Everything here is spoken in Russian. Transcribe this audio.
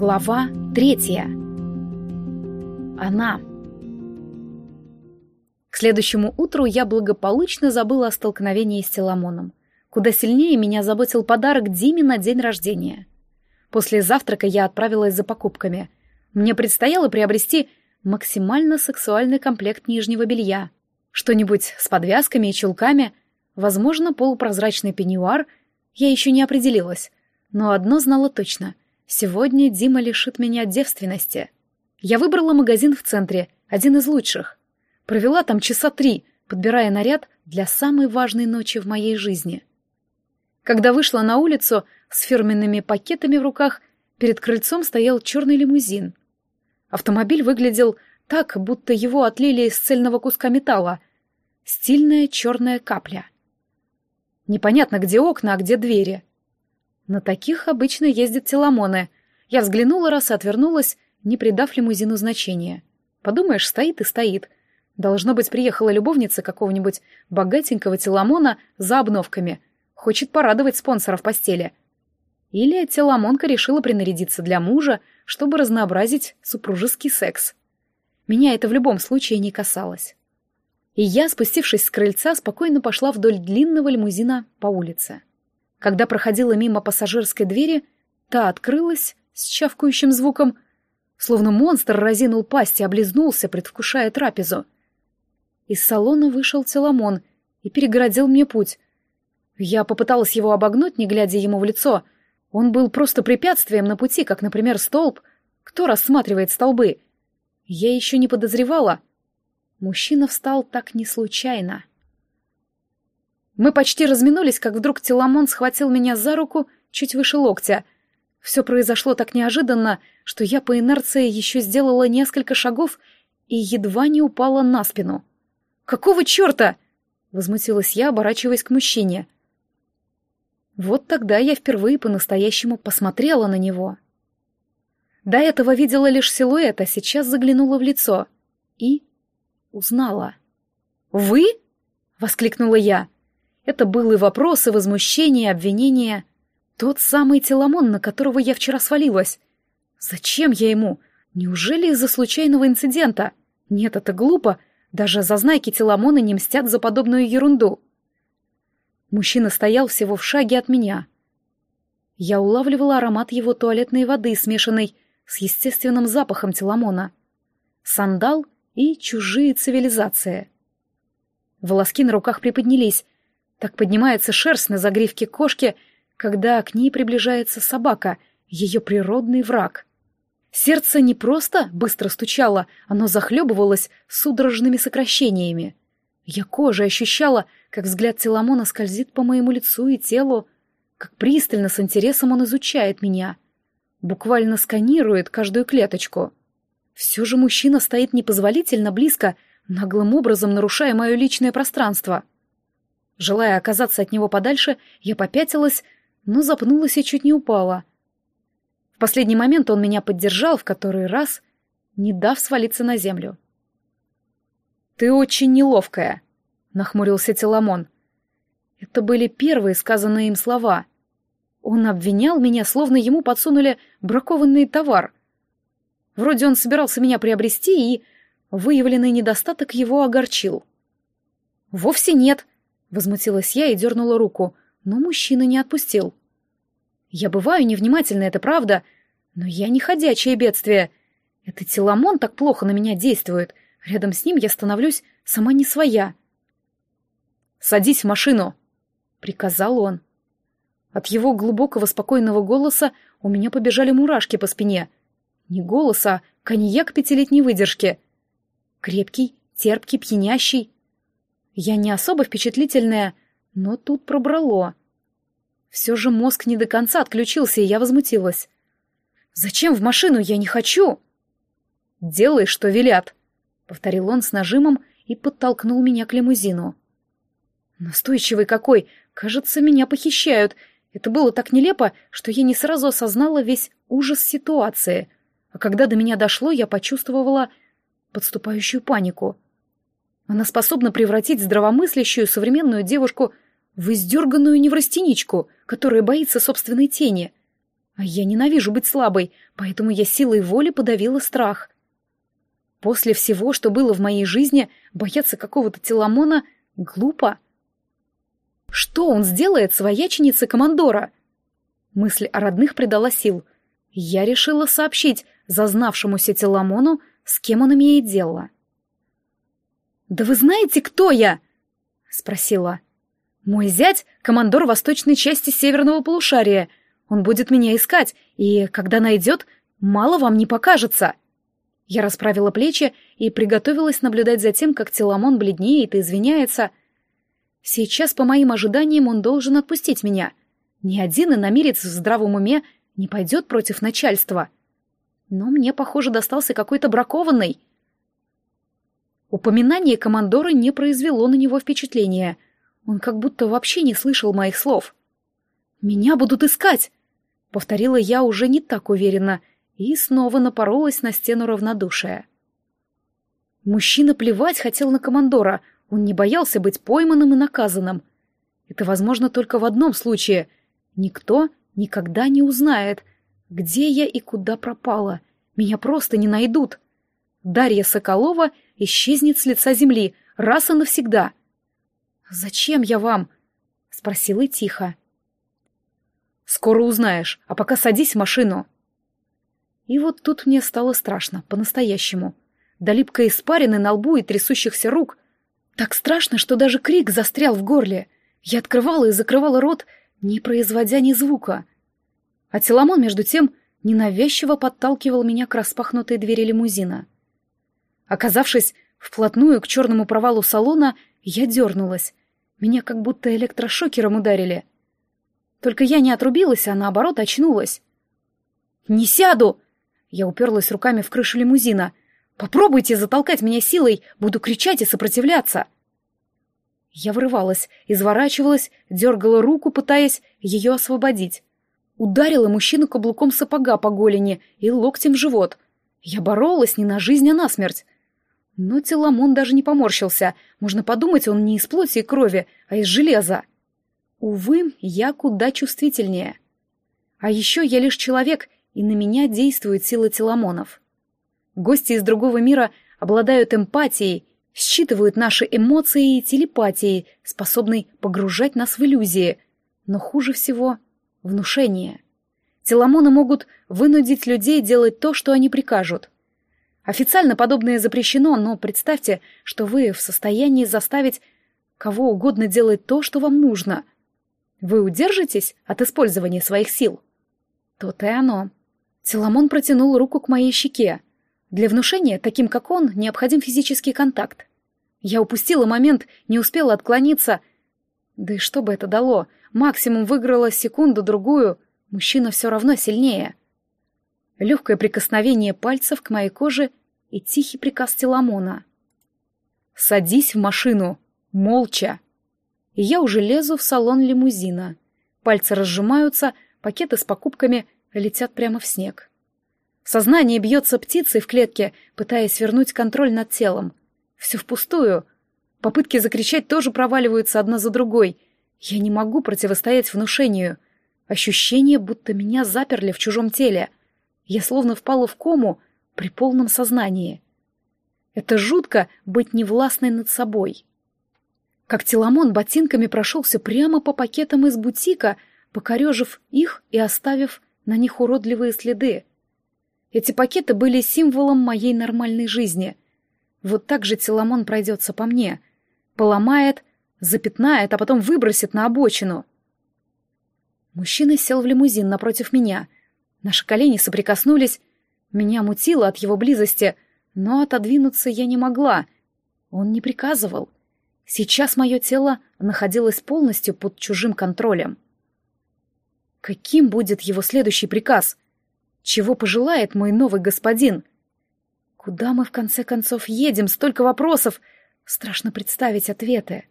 Глава третья. Она. К следующему утру я благополучно забыла о столкновении с Теламоном. Куда сильнее меня заботил подарок Диме на день рождения. После завтрака я отправилась за покупками. Мне предстояло приобрести максимально сексуальный комплект нижнего белья. Что-нибудь с подвязками и чулками, возможно, полупрозрачный пеньюар. Я еще не определилась. Но одно знала точно. Сегодня Дима лишит меня девственности. Я выбрала магазин в центре, один из лучших. Провела там часа три, подбирая наряд для самой важной ночи в моей жизни. Когда вышла на улицу с фирменными пакетами в руках, перед крыльцом стоял черный лимузин. Автомобиль выглядел так, будто его отлили из цельного куска металла. Стильная черная капля. Непонятно, где окна, а где двери — на таких обычно ездят теламоны. Я взглянула раз и отвернулась, не придав лимузину значения. Подумаешь, стоит и стоит. Должно быть, приехала любовница какого-нибудь богатенького теламона за обновками. Хочет порадовать спонсора в постели. Или теламонка решила принарядиться для мужа, чтобы разнообразить супружеский секс. Меня это в любом случае не касалось. И я, спустившись с крыльца, спокойно пошла вдоль длинного лимузина по улице. Когда проходила мимо пассажирской двери, та открылась с чавкающим звуком, словно монстр разинул пасть и облизнулся, предвкушая трапезу. Из салона вышел Теламон и перегородил мне путь. Я попыталась его обогнуть, не глядя ему в лицо. Он был просто препятствием на пути, как, например, столб. Кто рассматривает столбы? Я еще не подозревала. Мужчина встал так не случайно. Мы почти разминулись, как вдруг Теламон схватил меня за руку чуть выше локтя. Все произошло так неожиданно, что я по инерции еще сделала несколько шагов и едва не упала на спину. «Какого черта?» — возмутилась я, оборачиваясь к мужчине. Вот тогда я впервые по-настоящему посмотрела на него. До этого видела лишь силуэт, а сейчас заглянула в лицо. И узнала. «Вы?» — воскликнула я. Это был и вопрос, и возмущение, и обвинение. Тот самый Теламон, на которого я вчера свалилась. Зачем я ему? Неужели из-за случайного инцидента? Нет, это глупо. Даже зазнайки Теламона не мстят за подобную ерунду. Мужчина стоял всего в шаге от меня. Я улавливала аромат его туалетной воды, смешанной с естественным запахом Теламона. Сандал и чужие цивилизации. Волоски на руках приподнялись, так поднимается шерсть на загривке кошки, когда к ней приближается собака, ее природный враг. Сердце не просто быстро стучало, оно захлебывалось судорожными сокращениями. Я кожей ощущала, как взгляд Теламона скользит по моему лицу и телу, как пристально с интересом он изучает меня, буквально сканирует каждую клеточку. Все же мужчина стоит непозволительно близко, наглым образом нарушая мое личное пространство. Желая оказаться от него подальше, я попятилась, но запнулась и чуть не упала. В последний момент он меня поддержал в который раз, не дав свалиться на землю. «Ты очень неловкая», — нахмурился Теламон. Это были первые сказанные им слова. Он обвинял меня, словно ему подсунули бракованный товар. Вроде он собирался меня приобрести, и выявленный недостаток его огорчил. «Вовсе нет», Возмутилась я и дернула руку, но мужчина не отпустил. Я бываю невнимательна, это правда, но я не ходячее бедствие. Этот Теламон так плохо на меня действует. Рядом с ним я становлюсь сама не своя. «Садись в машину!» — приказал он. От его глубокого спокойного голоса у меня побежали мурашки по спине. Не голоса, а коньяк пятилетней выдержки. Крепкий, терпкий, пьянящий. Я не особо впечатлительная, но тут пробрало. Все же мозг не до конца отключился, и я возмутилась. «Зачем в машину? Я не хочу!» «Делай, что велят», — повторил он с нажимом и подтолкнул меня к лимузину. Настойчивый какой! Кажется, меня похищают. Это было так нелепо, что я не сразу осознала весь ужас ситуации. А когда до меня дошло, я почувствовала подступающую панику — она способна превратить здравомыслящую современную девушку в издерганную неврастеничку, которая боится собственной тени. А я ненавижу быть слабой, поэтому я силой воли подавила страх. После всего, что было в моей жизни, бояться какого-то теломона глупо. Что он сделает свояченице командора? Мысль о родных придала сил. Я решила сообщить зазнавшемуся теломону, с кем он имеет дело. «Да вы знаете, кто я?» — спросила. «Мой зять — командор восточной части северного полушария. Он будет меня искать, и, когда найдет, мало вам не покажется». Я расправила плечи и приготовилась наблюдать за тем, как Теламон бледнеет и извиняется. Сейчас, по моим ожиданиям, он должен отпустить меня. Ни один иномерец в здравом уме не пойдет против начальства. Но мне, похоже, достался какой-то бракованный. Упоминание командора не произвело на него впечатления. Он как будто вообще не слышал моих слов. «Меня будут искать!» — повторила я уже не так уверенно — и снова напоролась на стену равнодушия. Мужчина плевать хотел на командора, он не боялся быть пойманным и наказанным. Это возможно только в одном случае. Никто никогда не узнает, где я и куда пропала. Меня просто не найдут. Дарья Соколова исчезнет с лица земли раз и навсегда. «Зачем я вам?» — спросила тихо. «Скоро узнаешь, а пока садись в машину». И вот тут мне стало страшно, по-настоящему. До липкой испарины на лбу и трясущихся рук. Так страшно, что даже крик застрял в горле. Я открывала и закрывала рот, не производя ни звука. А Теламон, между тем, ненавязчиво подталкивал меня к распахнутой двери лимузина. Оказавшись вплотную к черному провалу салона, я дернулась. Меня как будто электрошокером ударили. Только я не отрубилась, а наоборот очнулась. «Не сяду!» Я уперлась руками в крышу лимузина. «Попробуйте затолкать меня силой, буду кричать и сопротивляться!» Я вырывалась, изворачивалась, дергала руку, пытаясь ее освободить. Ударила мужчину каблуком сапога по голени и локтем в живот. Я боролась не на жизнь, а на смерть. Но Теламон даже не поморщился. Можно подумать, он не из плоти и крови, а из железа. Увы, я куда чувствительнее. А еще я лишь человек, и на меня действует сила теломонов. Гости из другого мира обладают эмпатией, считывают наши эмоции и телепатией, способной погружать нас в иллюзии. Но хуже всего — внушение. Теломоны могут вынудить людей делать то, что они прикажут. Официально подобное запрещено, но представьте, что вы в состоянии заставить кого угодно делать то, что вам нужно. Вы удержитесь от использования своих сил? То-то и оно. Соломон протянул руку к моей щеке. Для внушения, таким как он, необходим физический контакт. Я упустила момент, не успела отклониться. Да и что бы это дало? Максимум выиграла секунду-другую. Мужчина все равно сильнее. Легкое прикосновение пальцев к моей коже и тихий приказ Теламона. «Садись в машину! Молча!» И я уже лезу в салон лимузина. Пальцы разжимаются, пакеты с покупками — летят прямо в снег. Сознание бьется птицей в клетке, пытаясь вернуть контроль над телом. Все впустую. Попытки закричать тоже проваливаются одна за другой. Я не могу противостоять внушению. Ощущение, будто меня заперли в чужом теле. Я словно впала в кому при полном сознании. Это жутко быть невластной над собой. Как Теламон ботинками прошелся прямо по пакетам из бутика, покорежив их и оставив на них уродливые следы. Эти пакеты были символом моей нормальной жизни. Вот так же Теламон пройдется по мне. Поломает, запятнает, а потом выбросит на обочину. Мужчина сел в лимузин напротив меня. Наши колени соприкоснулись. Меня мутило от его близости, но отодвинуться я не могла. Он не приказывал. Сейчас мое тело находилось полностью под чужим контролем. Каким будет его следующий приказ? Чего пожелает мой новый господин? Куда мы в конце концов едем? Столько вопросов! Страшно представить ответы.